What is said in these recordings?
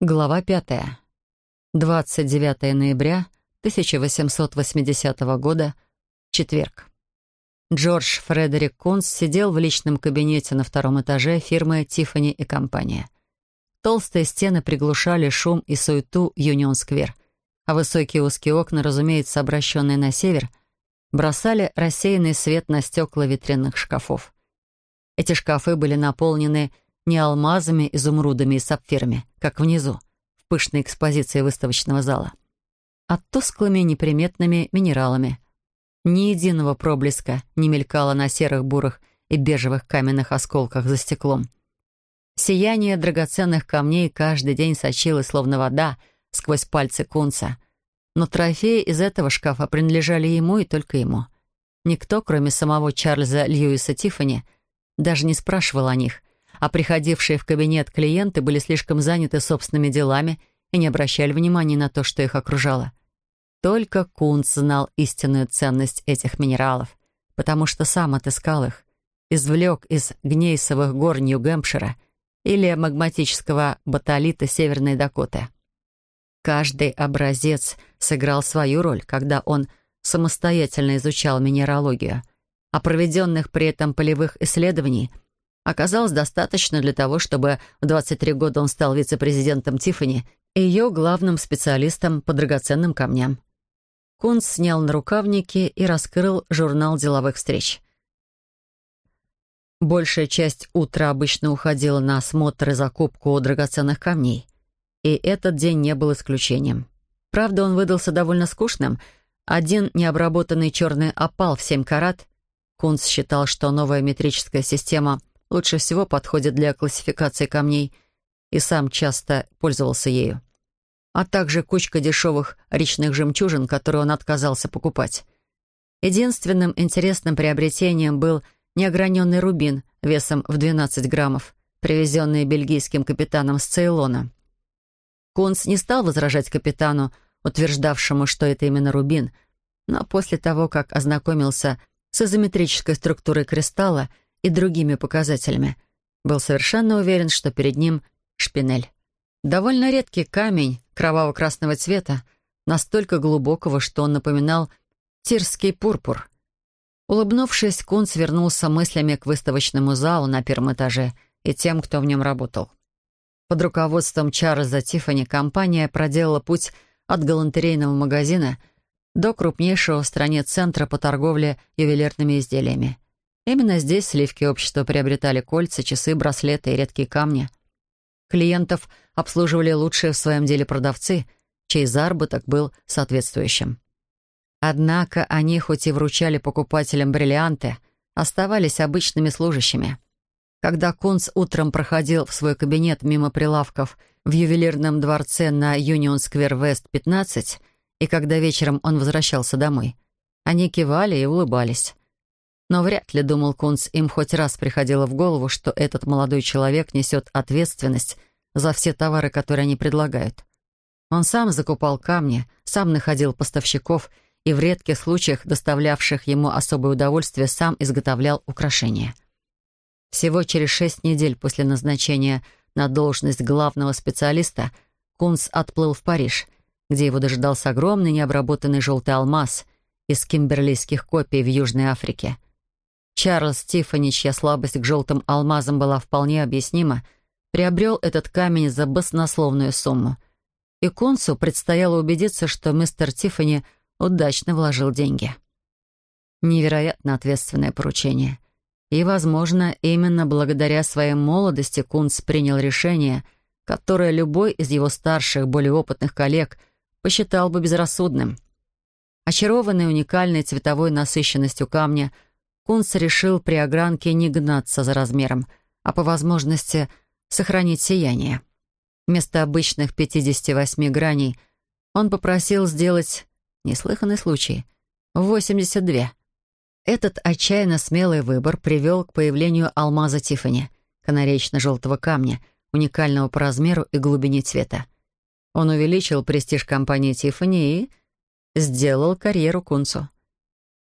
Глава пятая. 29 ноября 1880 года. Четверг. Джордж Фредерик Кунс сидел в личном кабинете на втором этаже фирмы «Тиффани и компания». Толстые стены приглушали шум и суету Юнион-сквер, а высокие узкие окна, разумеется, обращенные на север, бросали рассеянный свет на стекла витринных шкафов. Эти шкафы были наполнены не алмазами, изумрудами и сапфирами, как внизу, в пышной экспозиции выставочного зала, а тусклыми неприметными минералами. Ни единого проблеска не мелькало на серых бурах и бежевых каменных осколках за стеклом. Сияние драгоценных камней каждый день сочилось, словно вода, сквозь пальцы кунца. Но трофеи из этого шкафа принадлежали ему и только ему. Никто, кроме самого Чарльза Льюиса Тиффани, даже не спрашивал о них, а приходившие в кабинет клиенты были слишком заняты собственными делами и не обращали внимания на то, что их окружало. Только Кунц знал истинную ценность этих минералов, потому что сам отыскал их, извлек из гнейсовых гор Нью-Гэмпшира или магматического батолита Северной Дакоты. Каждый образец сыграл свою роль, когда он самостоятельно изучал минералогию, а проведенных при этом полевых исследований – оказалось достаточно для того, чтобы в 23 года он стал вице-президентом Тиффани и ее главным специалистом по драгоценным камням. Кунц снял нарукавники и раскрыл журнал деловых встреч. Большая часть утра обычно уходила на осмотр и закупку драгоценных камней. И этот день не был исключением. Правда, он выдался довольно скучным. Один необработанный черный опал в 7 карат. Кунц считал, что новая метрическая система лучше всего подходит для классификации камней, и сам часто пользовался ею. А также кучка дешевых речных жемчужин, которые он отказался покупать. Единственным интересным приобретением был неограненный рубин весом в 12 граммов, привезенный бельгийским капитаном с Цейлона. Кунс не стал возражать капитану, утверждавшему, что это именно рубин, но после того, как ознакомился с изометрической структурой кристалла и другими показателями, был совершенно уверен, что перед ним шпинель. Довольно редкий камень кроваво-красного цвета, настолько глубокого, что он напоминал тирский пурпур. Улыбнувшись, Кунц вернулся мыслями к выставочному залу на первом этаже и тем, кто в нем работал. Под руководством Чарльза Тиффани компания проделала путь от галантерейного магазина до крупнейшего в стране центра по торговле ювелирными изделиями. Именно здесь сливки общества приобретали кольца, часы, браслеты и редкие камни. Клиентов обслуживали лучшие в своем деле продавцы, чей заработок был соответствующим. Однако они, хоть и вручали покупателям бриллианты, оставались обычными служащими. Когда Кунц утром проходил в свой кабинет мимо прилавков в ювелирном дворце на Юнион-сквер-Вест 15, и когда вечером он возвращался домой, они кивали и улыбались. Но вряд ли, думал Кунц, им хоть раз приходило в голову, что этот молодой человек несет ответственность за все товары, которые они предлагают. Он сам закупал камни, сам находил поставщиков и в редких случаях, доставлявших ему особое удовольствие, сам изготовлял украшения. Всего через шесть недель после назначения на должность главного специалиста Кунц отплыл в Париж, где его дожидался огромный необработанный желтый алмаз из кимберлийских копий в Южной Африке — Чарльз Тиффани, чья слабость к желтым алмазам была вполне объяснима, приобрел этот камень за баснословную сумму. И Консу предстояло убедиться, что мистер Тиффани удачно вложил деньги. Невероятно ответственное поручение. И, возможно, именно благодаря своей молодости Кунц принял решение, которое любой из его старших, более опытных коллег посчитал бы безрассудным. Очарованный уникальной цветовой насыщенностью камня — Кунц решил при огранке не гнаться за размером, а по возможности сохранить сияние. Вместо обычных 58 граней он попросил сделать неслыханный случай — 82. Этот отчаянно смелый выбор привел к появлению алмаза Тиффани, канареечно-желтого камня, уникального по размеру и глубине цвета. Он увеличил престиж компании Тиффани и сделал карьеру Кунцу.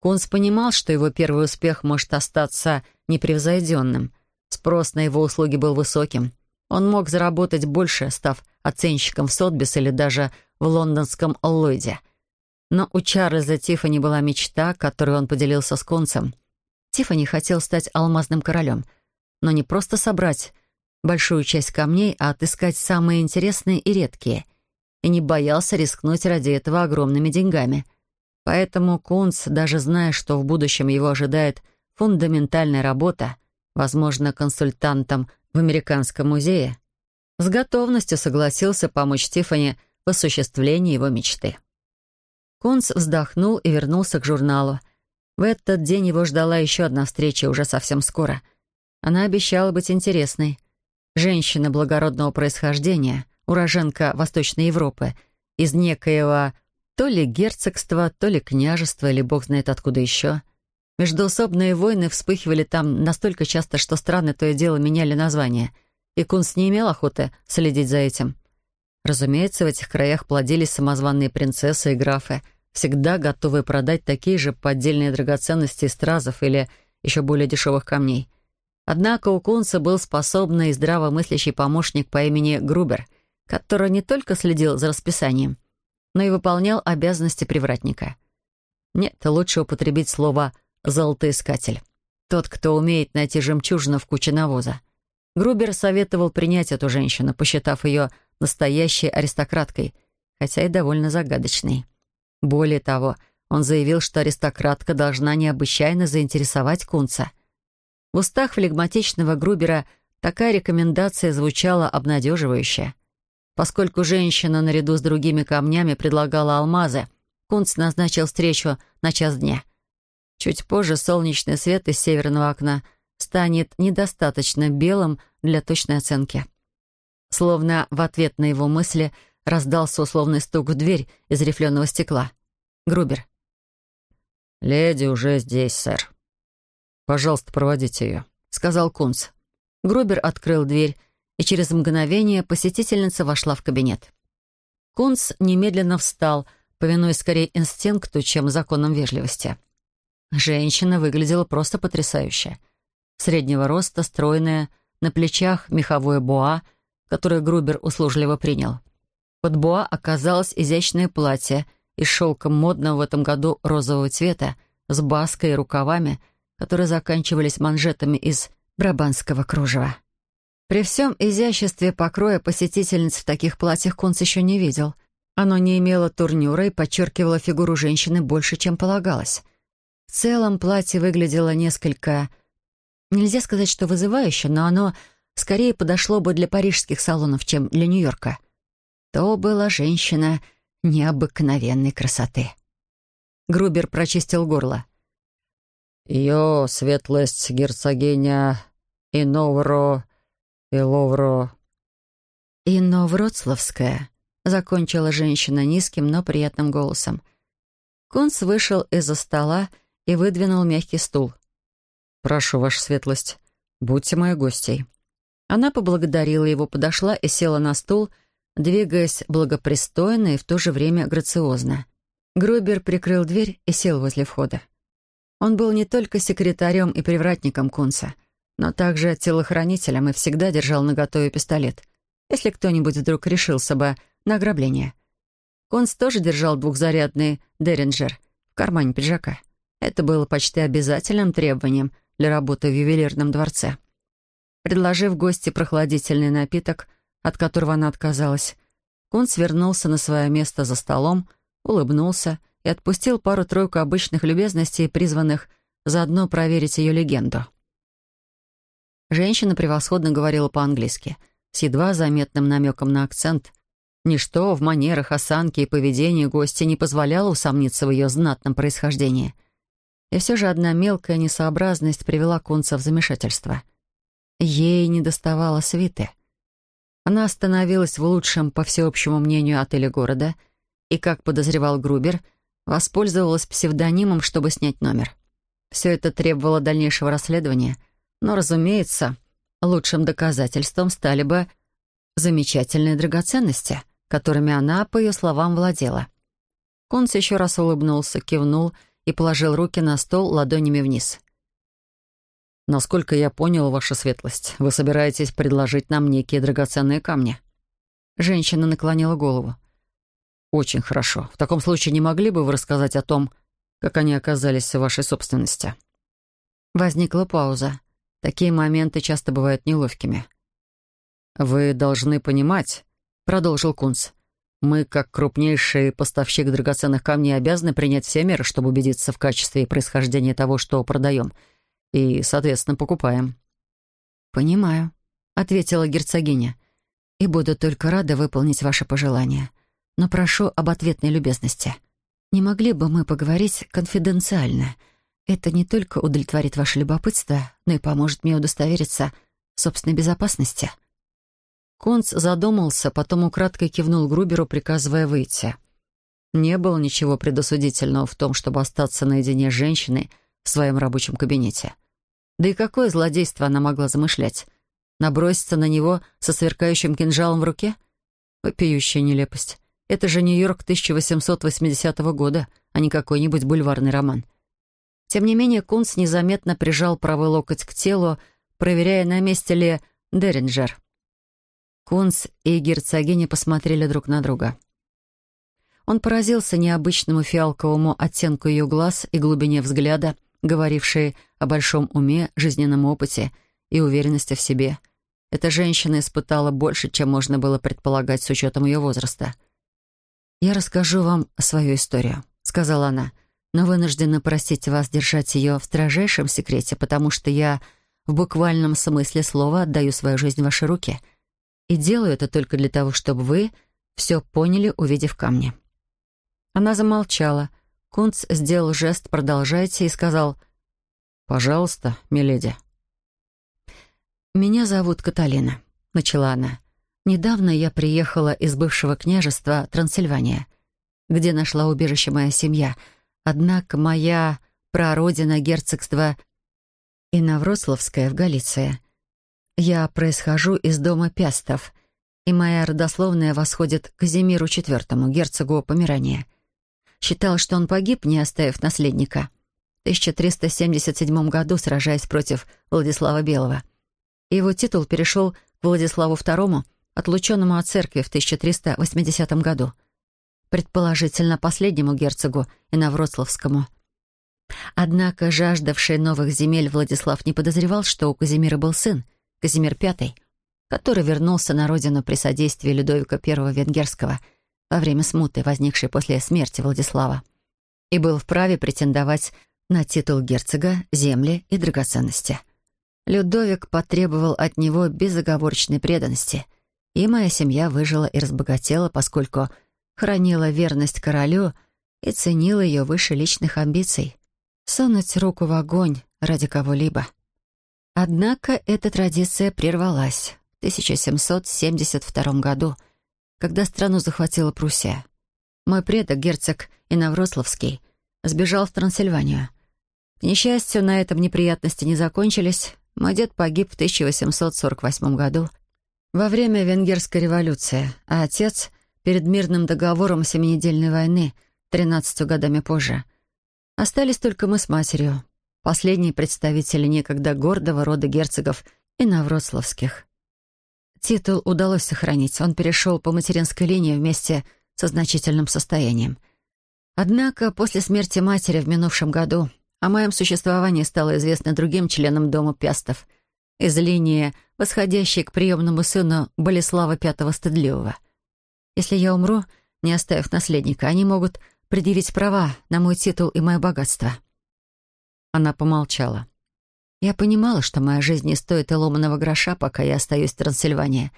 Кунс понимал, что его первый успех может остаться непревзойденным. Спрос на его услуги был высоким, Он мог заработать больше, став оценщиком в Сотбис или даже в лондонском Ллойде. Но у Чарльза Тиффани была мечта, которую он поделился с Концем. Тиффани хотел стать алмазным королем, но не просто собрать большую часть камней, а отыскать самые интересные и редкие. И не боялся рискнуть ради этого огромными деньгами. Поэтому Кунц, даже зная, что в будущем его ожидает фундаментальная работа, возможно, консультантом в Американском музее, с готовностью согласился помочь Тиффани в осуществлении его мечты. Кунц вздохнул и вернулся к журналу. В этот день его ждала еще одна встреча уже совсем скоро. Она обещала быть интересной. Женщина благородного происхождения, уроженка Восточной Европы, из некоего то ли герцогства, то ли княжества, или бог знает откуда еще. Междоусобные войны вспыхивали там настолько часто, что страны то и дело меняли названия, и Кунс не имел охоты следить за этим. Разумеется, в этих краях плодились самозванные принцессы и графы, всегда готовые продать такие же поддельные драгоценности из стразов или еще более дешевых камней. Однако у Кунса был способный и здравомыслящий помощник по имени Грубер, который не только следил за расписанием, но и выполнял обязанности привратника. Нет, лучше употребить слово «золотоискатель». Тот, кто умеет найти жемчужину в куче навоза. Грубер советовал принять эту женщину, посчитав ее настоящей аристократкой, хотя и довольно загадочной. Более того, он заявил, что аристократка должна необычайно заинтересовать Кунца. В устах флегматичного Грубера такая рекомендация звучала обнадеживающе. Поскольку женщина наряду с другими камнями предлагала алмазы, Кунц назначил встречу на час дня. Чуть позже солнечный свет из северного окна станет недостаточно белым для точной оценки. Словно в ответ на его мысли раздался условный стук в дверь из рифленого стекла. Грубер. «Леди уже здесь, сэр. Пожалуйста, проводите ее», — сказал Кунц. Грубер открыл дверь, и через мгновение посетительница вошла в кабинет. Кунц немедленно встал, повинуясь скорее инстинкту, чем законам вежливости. Женщина выглядела просто потрясающе. Среднего роста, стройная, на плечах меховое боа — которую Грубер услужливо принял. Под боа оказалось изящное платье из шелка модного в этом году розового цвета, с баской и рукавами, которые заканчивались манжетами из брабанского кружева. При всем изяществе покроя посетительниц в таких платьях Кунц еще не видел. Оно не имело турнюра и подчеркивало фигуру женщины больше, чем полагалось. В целом платье выглядело несколько... Нельзя сказать, что вызывающе, но оно скорее подошло бы для парижских салонов, чем для Нью-Йорка. То была женщина необыкновенной красоты. Грубер прочистил горло. «Ее светлость герцогиня Иновро... Иловро...» «Иновроцлавская», — закончила женщина низким, но приятным голосом. Кунц вышел из-за стола и выдвинул мягкий стул. «Прошу, ваша светлость, будьте моей гостьей». Она поблагодарила его, подошла и села на стул, двигаясь благопристойно и в то же время грациозно. Грубер прикрыл дверь и сел возле входа. Он был не только секретарем и привратником Кунца, но также телохранителем и всегда держал наготове пистолет, если кто-нибудь вдруг решился бы на ограбление. Кунц тоже держал двухзарядный «Деринджер» в кармане пиджака. Это было почти обязательным требованием для работы в ювелирном дворце. Предложив гости прохладительный напиток, от которого она отказалась, Кун свернулся на свое место за столом, улыбнулся и отпустил пару-тройку обычных любезностей, призванных заодно проверить ее легенду. Женщина превосходно говорила по-английски, с едва заметным намеком на акцент. Ничто в манерах, осанке и поведении гостя не позволяло усомниться в ее знатном происхождении. И все же одна мелкая несообразность привела Кунца в замешательство — Ей не доставало свиты. Она остановилась в лучшем, по всеобщему мнению, отеле города и, как подозревал Грубер, воспользовалась псевдонимом, чтобы снять номер. Все это требовало дальнейшего расследования, но, разумеется, лучшим доказательством стали бы замечательные драгоценности, которыми она, по ее словам, владела. Конс еще раз улыбнулся, кивнул и положил руки на стол ладонями вниз. Насколько я понял, ваша светлость, вы собираетесь предложить нам некие драгоценные камни?» Женщина наклонила голову. «Очень хорошо. В таком случае не могли бы вы рассказать о том, как они оказались в вашей собственности?» Возникла пауза. Такие моменты часто бывают неловкими. «Вы должны понимать», — продолжил Кунц, «мы, как крупнейший поставщик драгоценных камней, обязаны принять все меры, чтобы убедиться в качестве и происхождении того, что продаем, и, соответственно, покупаем». «Понимаю», — ответила герцогиня, «и буду только рада выполнить ваше пожелание. Но прошу об ответной любезности. Не могли бы мы поговорить конфиденциально? Это не только удовлетворит ваше любопытство, но и поможет мне удостовериться в собственной безопасности». Конц задумался, потом украдкой кивнул Груберу, приказывая выйти. Не было ничего предосудительного в том, чтобы остаться наедине с женщиной в своем рабочем кабинете. Да и какое злодейство она могла замышлять? Наброситься на него со сверкающим кинжалом в руке? Вопиющая нелепость. Это же Нью-Йорк 1880 года, а не какой-нибудь бульварный роман. Тем не менее, Кунц незаметно прижал правый локоть к телу, проверяя, на месте ли Деринджер. Кунц и герцогиня посмотрели друг на друга. Он поразился необычному фиалковому оттенку ее глаз и глубине взгляда, говорившей о большом уме, жизненном опыте и уверенности в себе. Эта женщина испытала больше, чем можно было предполагать с учетом ее возраста. «Я расскажу вам свою историю», — сказала она, «но вынуждена просить вас держать ее в строжайшем секрете, потому что я в буквальном смысле слова отдаю свою жизнь в ваши руки — и делаю это только для того, чтобы вы все поняли, увидев камни». Она замолчала. Кунц сделал жест «продолжайте» и сказал «Пожалуйста, миледи». «Меня зовут Каталина», — начала она. «Недавно я приехала из бывшего княжества Трансильвания, где нашла убежище моя семья. Однако моя прародина герцогства Инноврославская в Галиции я происхожу из дома Пястов, и моя родословная восходит к Казимиру IV, герцогу Померания. Считал, что он погиб, не оставив наследника. В 1377 году, сражаясь против Владислава Белого. Его титул перешел к Владиславу II, отлученному от церкви в 1380 году. Предположительно, последнему герцогу Инновроцлавскому. Однако жаждавший новых земель Владислав не подозревал, что у Казимира был сын — Казимир V, который вернулся на родину при содействии Людовика I Венгерского во время смуты, возникшей после смерти Владислава, и был вправе претендовать на титул герцога, земли и драгоценности. Людовик потребовал от него безоговорочной преданности, и моя семья выжила и разбогатела, поскольку хранила верность королю и ценила ее выше личных амбиций. Сунуть руку в огонь ради кого-либо — Однако эта традиция прервалась в 1772 году, когда страну захватила Пруссия. Мой предок, герцог Инноврославский, сбежал в Трансильванию. К несчастью, на этом неприятности не закончились. Мой дед погиб в 1848 году во время Венгерской революции, а отец — перед мирным договором Семинедельной войны, 13 годами позже. Остались только мы с матерью, последние представители некогда гордого рода герцогов и навроцлавских. Титул удалось сохранить, он перешел по материнской линии вместе со значительным состоянием. Однако после смерти матери в минувшем году о моем существовании стало известно другим членам дома Пястов из линии, восходящей к приемному сыну Болеслава Пятого Стыдливого. Если я умру, не оставив наследника, они могут предъявить права на мой титул и мое богатство. Она помолчала. Я понимала, что моя жизнь не стоит и ломаного гроша, пока я остаюсь в Трансильвании.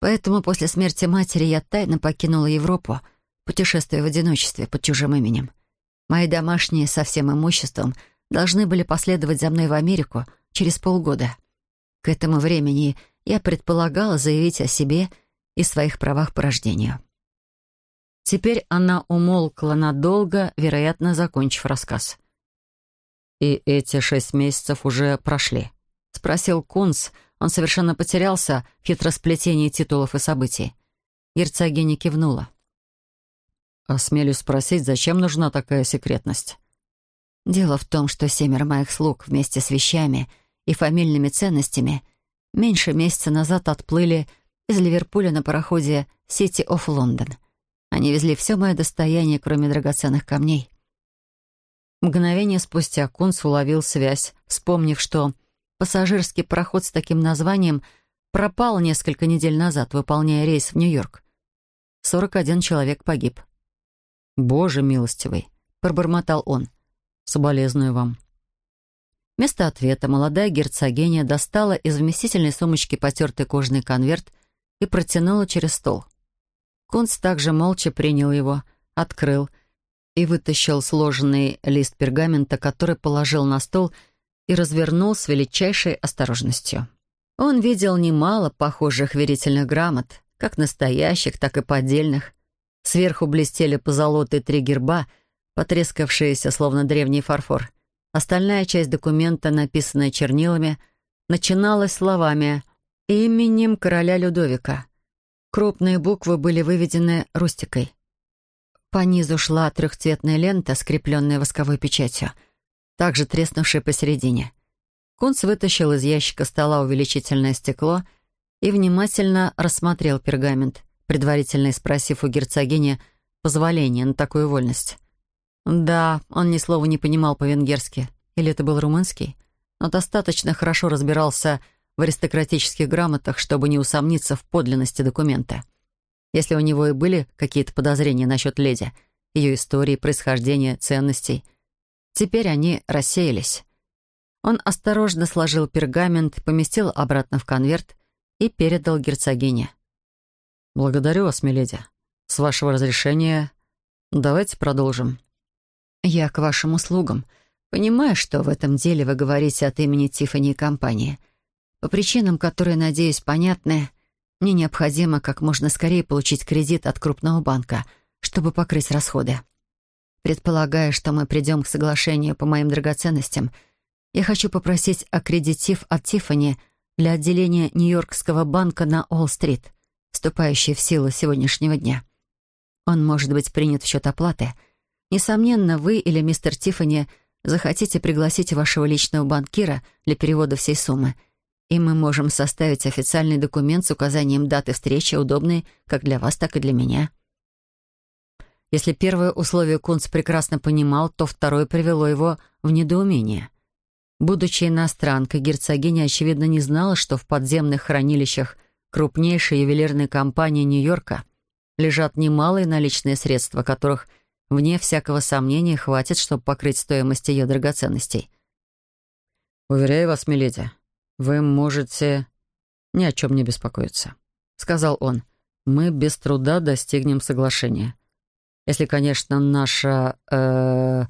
Поэтому после смерти матери я тайно покинула Европу, путешествуя в одиночестве под чужим именем. Мои домашние со всем имуществом должны были последовать за мной в Америку через полгода. К этому времени я предполагала заявить о себе и своих правах по рождению. Теперь она умолкла надолго, вероятно, закончив рассказ. «И эти шесть месяцев уже прошли?» — спросил Кунс. Он совершенно потерялся в хитросплетении титулов и событий. Герцогиня кивнула. «Осмелюсь спросить, зачем нужна такая секретность?» «Дело в том, что семеро моих слуг вместе с вещами и фамильными ценностями, меньше месяца назад отплыли из Ливерпуля на пароходе «Сити оф Лондон». Они везли все мое достояние, кроме драгоценных камней. Мгновение спустя Кунс уловил связь, вспомнив, что пассажирский пароход с таким названием пропал несколько недель назад, выполняя рейс в Нью-Йорк. 41 человек погиб. «Боже милостивый!» — пробормотал он. «Соболезную вам». Вместо ответа молодая герцогиня достала из вместительной сумочки потертый кожаный конверт и протянула через стол. Кунц также молча принял его, открыл и вытащил сложенный лист пергамента, который положил на стол и развернул с величайшей осторожностью. Он видел немало похожих верительных грамот, как настоящих, так и поддельных. Сверху блестели позолотые три герба, потрескавшиеся, словно древний фарфор. Остальная часть документа, написанная чернилами, начиналась словами «Именем короля Людовика». Крупные буквы были выведены рустикой. По низу шла трехцветная лента, скрепленная восковой печатью, также треснувшая посередине. Кунц вытащил из ящика стола увеличительное стекло и внимательно рассмотрел пергамент, предварительно спросив у герцогини позволения на такую вольность. Да, он ни слова не понимал по-венгерски, или это был румынский, но достаточно хорошо разбирался в аристократических грамотах, чтобы не усомниться в подлинности документа. Если у него и были какие-то подозрения насчет леди, ее истории, происхождения, ценностей, теперь они рассеялись. Он осторожно сложил пергамент, поместил обратно в конверт и передал герцогине. «Благодарю вас, миледи. С вашего разрешения давайте продолжим». «Я к вашим услугам. Понимаю, что в этом деле вы говорите от имени Тиффани и компании. По причинам, которые, надеюсь, понятны, мне необходимо как можно скорее получить кредит от крупного банка, чтобы покрыть расходы. Предполагая, что мы придем к соглашению по моим драгоценностям, я хочу попросить аккредитив от Тиффани для отделения Нью-Йоркского банка на Уолл-стрит, вступающий в силу сегодняшнего дня. Он может быть принят в счет оплаты. Несомненно, вы или мистер Тиффани захотите пригласить вашего личного банкира для перевода всей суммы — и мы можем составить официальный документ с указанием даты встречи, удобной как для вас, так и для меня. Если первое условие Кунц прекрасно понимал, то второе привело его в недоумение. Будучи иностранкой, герцогиня, очевидно, не знала, что в подземных хранилищах крупнейшей ювелирной компании Нью-Йорка лежат немалые наличные средства, которых, вне всякого сомнения, хватит, чтобы покрыть стоимость ее драгоценностей. «Уверяю вас, миледи, «Вы можете ни о чем не беспокоиться», — сказал он. «Мы без труда достигнем соглашения. Если, конечно, наша э,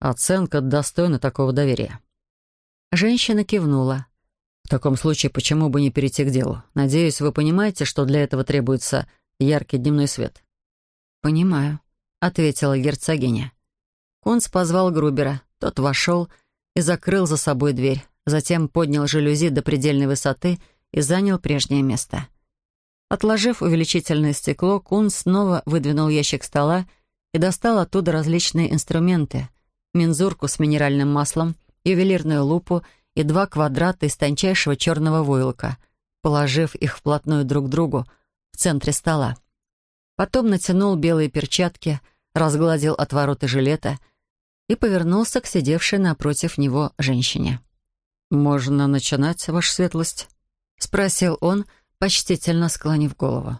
оценка достойна такого доверия». Женщина кивнула. «В таком случае, почему бы не перейти к делу? Надеюсь, вы понимаете, что для этого требуется яркий дневной свет». «Понимаю», — ответила герцогиня. Конс позвал Грубера. Тот вошел и закрыл за собой дверь затем поднял жалюзи до предельной высоты и занял прежнее место. Отложив увеличительное стекло, Кун снова выдвинул ящик стола и достал оттуда различные инструменты. Мензурку с минеральным маслом, ювелирную лупу и два квадрата из тончайшего черного войлока, положив их вплотную друг к другу в центре стола. Потом натянул белые перчатки, разгладил отвороты жилета и повернулся к сидевшей напротив него женщине. «Можно начинать, ваша светлость?» — спросил он, почтительно склонив голову.